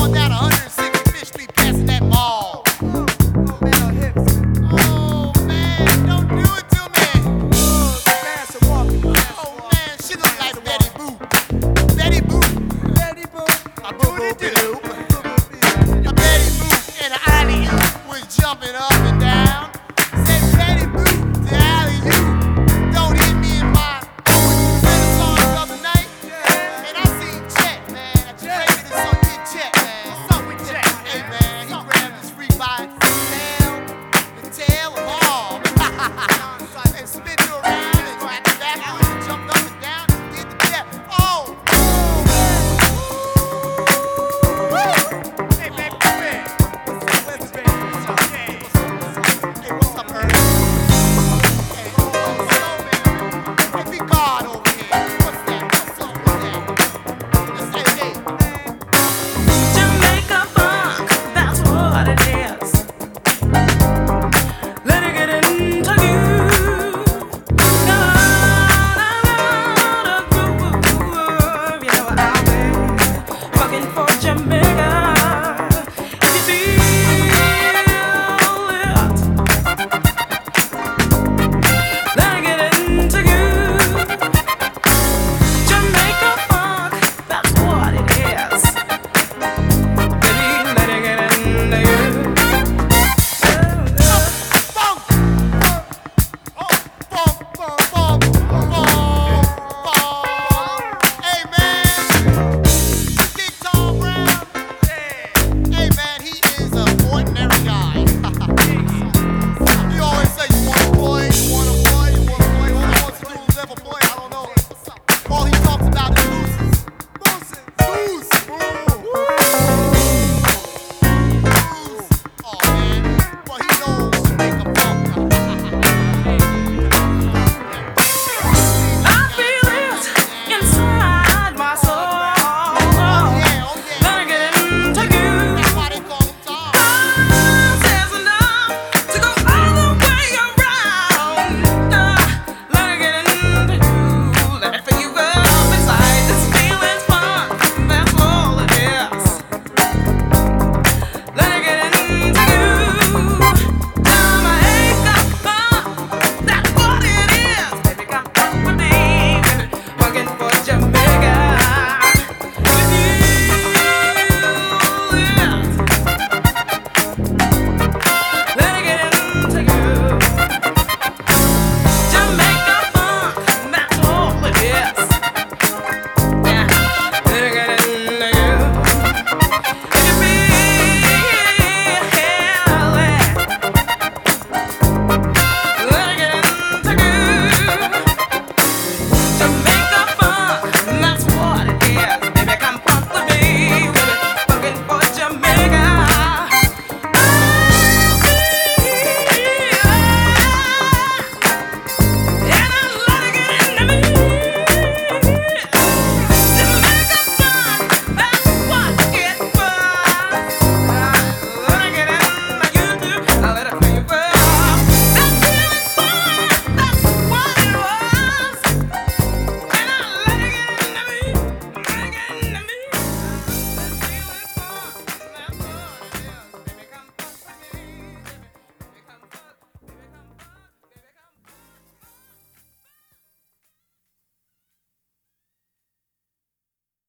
on down 100.